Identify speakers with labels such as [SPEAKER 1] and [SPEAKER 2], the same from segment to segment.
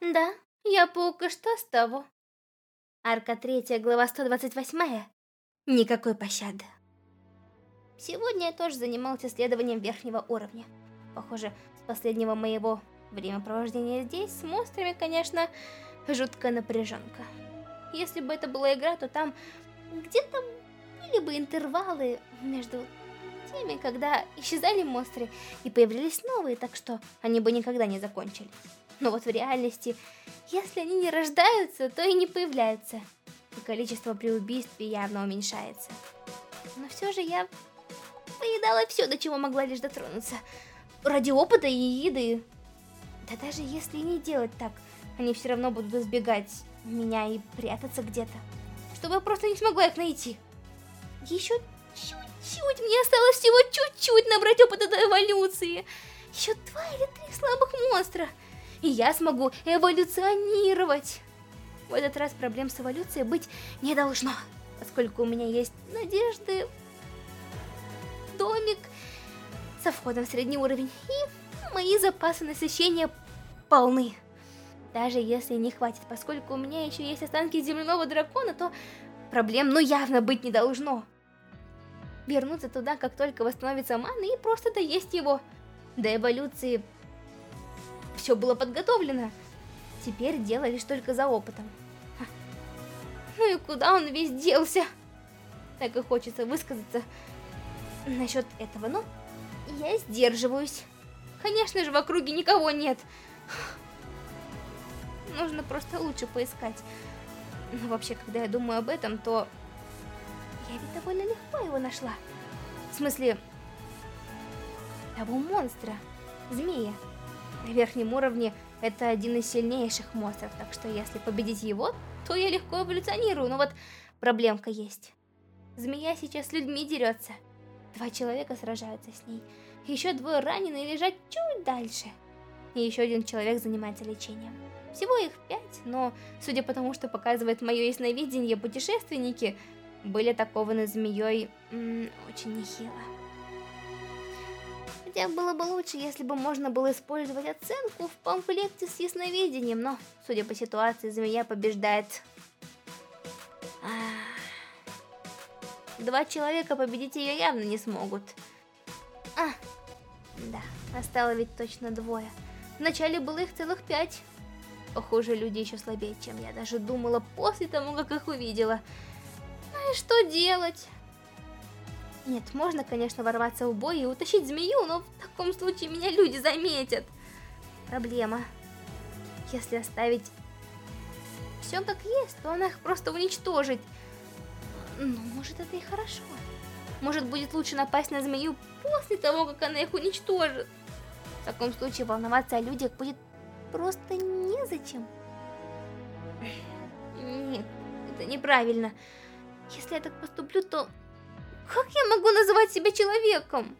[SPEAKER 1] Да, я паук, и что с того? Арка 3, глава 128. Никакой пощады. Сегодня я тоже занимался исследованием верхнего уровня. Похоже, с последнего моего времяпровождения здесь с монстрами, конечно, жуткая напряженка. Если бы это была игра, то там где-то были бы интервалы между теми, когда исчезали монстры и появлялись новые, так что они бы никогда не закончились. Но вот в реальности, если они не рождаются, то и не появляются. И количество при убийстве явно уменьшается. Но все же я поедала все, до чего могла лишь дотронуться. Ради опыта и еды. Да даже если не делать так, они все равно будут избегать меня и прятаться где-то. Чтобы я просто не смогла их найти. Еще чуть-чуть, мне осталось всего чуть-чуть набрать опыта до эволюции. Еще два или три слабых монстра. И я смогу эволюционировать. В этот раз проблем с эволюцией быть не должно, поскольку у меня есть надежды, домик со входом в средний уровень, и мои запасы насыщения полны. Даже если не хватит, поскольку у меня еще есть останки земляного дракона, то проблем ну явно быть не должно. Вернуться туда, как только восстановится мана, и просто доесть его. До эволюции все было подготовлено. Теперь дело лишь только за опытом. Ну и куда он весь делся? Так и хочется высказаться насчет этого, но я сдерживаюсь. Конечно же, в округе никого нет. Нужно просто лучше поискать. Но вообще, когда я думаю об этом, то я ведь довольно легко его нашла. В смысле, того монстра, змея. На верхнем уровне это один из сильнейших монстров, так что если победить его, то я легко эволюционирую, но вот проблемка есть. Змея сейчас с людьми дерется. Два человека сражаются с ней. Еще двое ранены и лежат чуть дальше. И еще один человек занимается лечением. Всего их пять, но, судя по тому, что показывает мое ясновидение, путешественники были атакованы змеей очень нехило. Хотя было бы лучше, если бы можно было использовать оценку в памфлете с ясновидением, но, судя по ситуации, змея побеждает. Два человека победить ее явно не смогут. А, да, осталось ведь точно двое. Вначале было их целых пять. Похоже, люди еще слабее, чем я даже думала после того, как их увидела. Ну и что делать? Нет, можно, конечно, ворваться в бой и утащить змею, но в таком случае меня люди заметят. Проблема. Если оставить все как есть, то она их просто уничтожит. Ну, может, это и хорошо. Может, будет лучше напасть на змею после того, как она их уничтожит. В таком случае волноваться о людях будет просто незачем. Нет, это неправильно. Если я так поступлю, то как я могу называть себя человеком?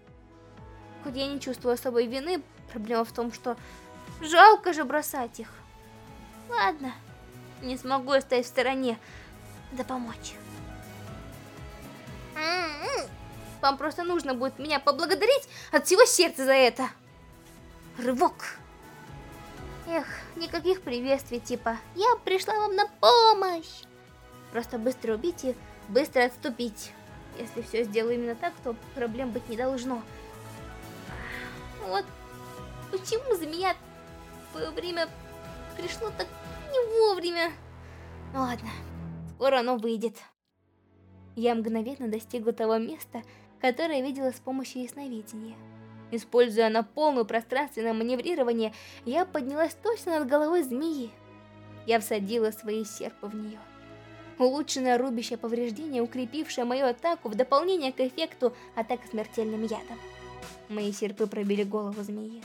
[SPEAKER 1] Хоть я не чувствую особой вины, проблема в том, что жалко же бросать их. Ладно, не смогу я стоять в стороне, да помочь. Вам просто нужно будет меня поблагодарить от всего сердца за это. Рывок. Эх, никаких приветствий типа «Я пришла вам на помощь!» Просто быстро убить и быстро отступить. Если все сделаю именно так, то проблем быть не должно. Вот почему за твое время пришло так не вовремя. Ну ладно, скоро оно выйдет. Я мгновенно достигла того места, которое видела с помощью ясновидения. Используя на полную пространственное маневрирование, я поднялась точно над головой змеи. Я всадила свои серпы в нее. Улучшенное рубящее повреждение, укрепившее мою атаку в дополнение к эффекту атаки смертельным ядом. Мои серпы пробили голову змеи.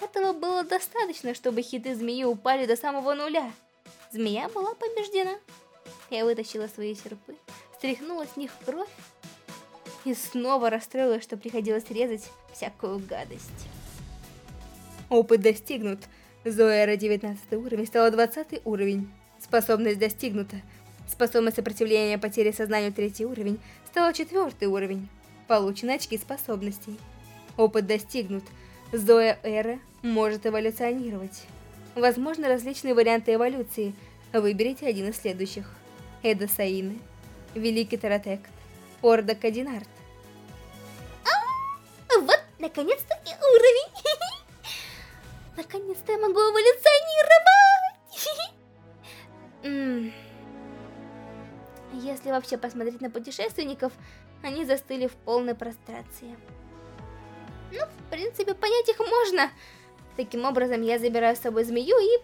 [SPEAKER 1] Этого было достаточно, чтобы хиты змеи упали до самого нуля. Змея была побеждена. Я вытащила свои серпы, стряхнула с них кровь и снова расстроилась, что приходилось резать всякую гадость. Опыт достигнут. Зоэра 19 уровень стала 20 уровень. Способность достигнута. Способность сопротивления потери сознания третий уровень стала четвертый уровень. Получены очки способностей. Опыт достигнут. Зоя Эра может эволюционировать. Возможно, различные варианты эволюции. Выберите один из следующих. Эда Саины, Великий Таратект, Орда Кадинард.
[SPEAKER 2] А, вот, наконец-таки уровень. Наконец-то я могу эволюционировать.
[SPEAKER 1] Если вообще посмотреть на путешественников, они застыли в полной прострации. Ну, в принципе, понять их можно. Таким образом, я забираю с собой змею и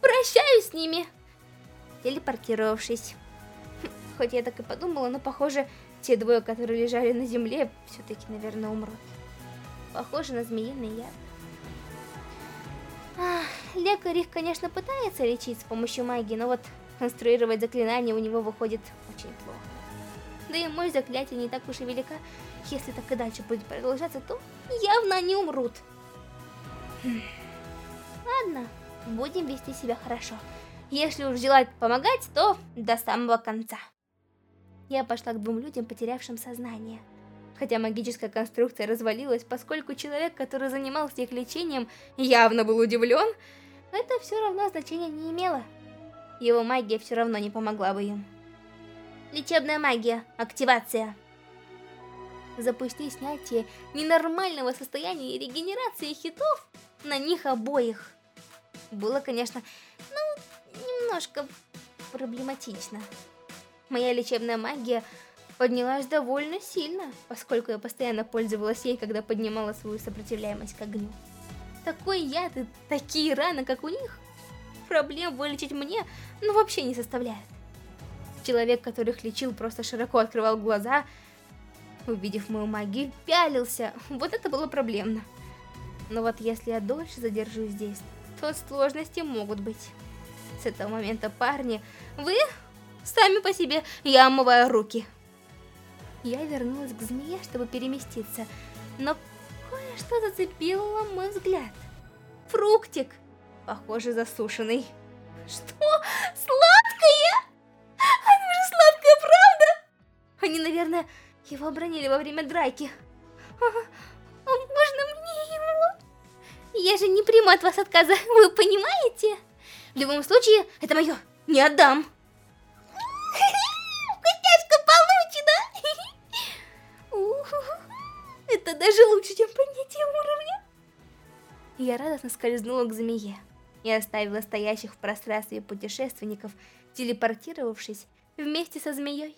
[SPEAKER 1] прощаюсь с ними, телепортировавшись. Хоть я так и подумала, но похоже, те двое, которые лежали на земле, все-таки, наверное, умрут. Похоже на змеиный яд. Ах, лекарь их, конечно, пытается лечить с помощью магии, но вот конструировать заклинания у него выходит очень плохо. Да и мощь заклятия не так уж и велика. Если так и дальше будет продолжаться, то явно они умрут. Хм. Ладно, будем вести себя хорошо. Если уж желать помогать, то до самого конца. Я пошла к двум людям, потерявшим сознание. Хотя магическая конструкция развалилась, поскольку человек, который занимался их лечением, явно был удивлен, это все равно значения не имело. Его магия все равно не помогла бы им. Лечебная магия. Активация. Запусти снятие ненормального состояния и регенерации хитов на них обоих. Было, конечно, ну, немножко проблематично. Моя лечебная магия поднялась довольно сильно, поскольку я постоянно пользовалась ей, когда поднимала свою сопротивляемость к огню. Такой яд и такие раны, как у них, проблем вылечить мне, ну, вообще не составляет. Человек, которых лечил, просто широко открывал глаза, увидев мою магию, пялился. Вот это было проблемно. Но вот если я дольше задержусь здесь, то сложности могут быть. С этого момента, парни, вы сами по себе, я омываю руки. Я вернулась к змее, чтобы переместиться, но кое-что зацепило мой взгляд. Фруктик, похоже, засушенный. Что? Сладкое? Наверное, его обронили во время драки. А, а можно мне его? Я же не приму от вас отказа, вы понимаете? В любом случае, это мое. Не отдам.
[SPEAKER 2] Вкусняшка получена.
[SPEAKER 1] Это даже лучше, чем поднятие уровня. Я радостно скользнула к змее и оставила стоящих в пространстве путешественников, телепортировавшись вместе со змеей.